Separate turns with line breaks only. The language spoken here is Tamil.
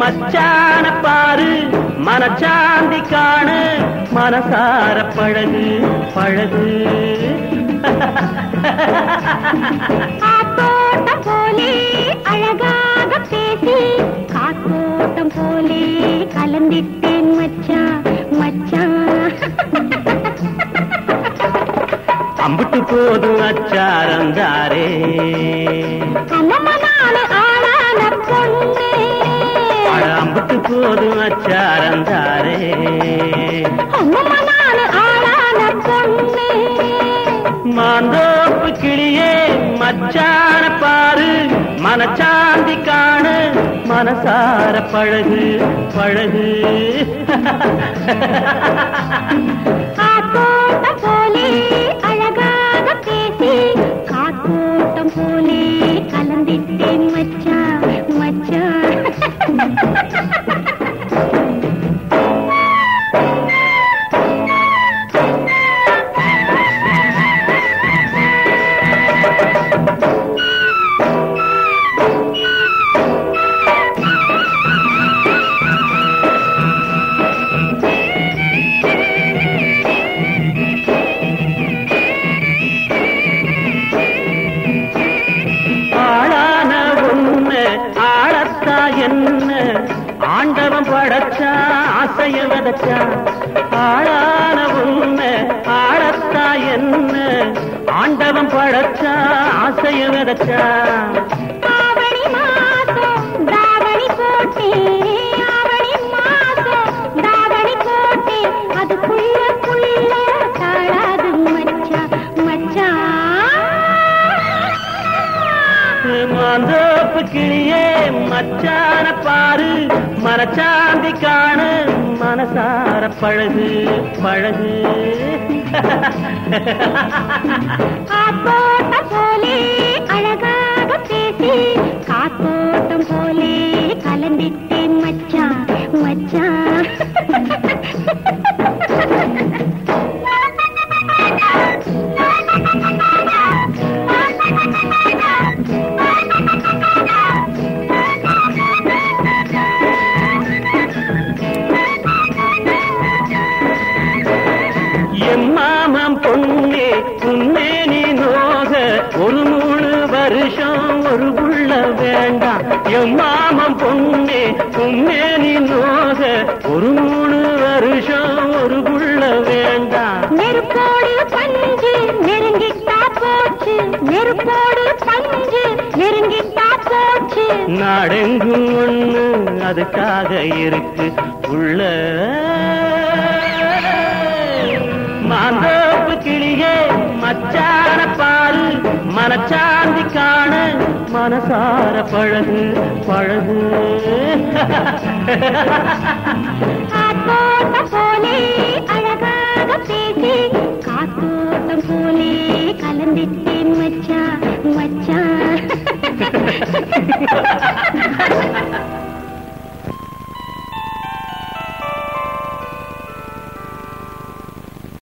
மச்சான பாரு மனச்சாந்தி காணு மனசார பழகு பழகு.
காத்தோட்டம் போலே அழகாக பேசி காத்தோட்டம் போலே கலந்திட்டேன் மச்சான்
அம்புட்டு போதும் அச்சாரம் அம்புட்டு போதும் அச்சாரம் தாரே
அம்மம்மா நானு ஆளான பொண்ணு.
மாந்தோப்பு கிளியே மச்சான பாரு. மனச்சாந்தி காணு மனசார பழகு பழகு.
அழகாக பேசி காத்தோட்டம் போலே கலந்திட்டேன் மச்சான்.
ஆசைய ஆளான ஒண்ணு ஆளத்தா என்ன? ஆண்டவன் படைச்சா ஆசைய விதைச்சா. மாந்தோப்பு கிளியே மச்சான பாரு. மரச்சாந்தி காணு மனசார பழகு பழகு.
காத்தோட்டம் போலே அழகாக பேசி காத்தோட்டம்
போ உன்னே நீ நோக ஒரு மூணு வருஷம் ஒரு புள்ள வேண்டாம். எம்மாமம் பொண்ணே உன்னே நீ நோக ஒரு மூணு வருஷம் ஒரு புள்ள வேண்டாம்.
நெருப்போடு பஞ்சு நெருங்கிட்டா போச்சு. நெருப்போடு பஞ்சு நெருங்கிட்டா போச்சு.
நாடெங்கும் ஒண்ணு அதுக்காக இருக்கு. உள்ள மாந்தோப்பு கிளியே மச்சார பாரு மனச்சாந்தி காண மனசார பழகு பழகு.
போலே அழகாக பேசி. காத்தோட்டம் போலே கலந்திட்டேன் மச்சா மச்சா.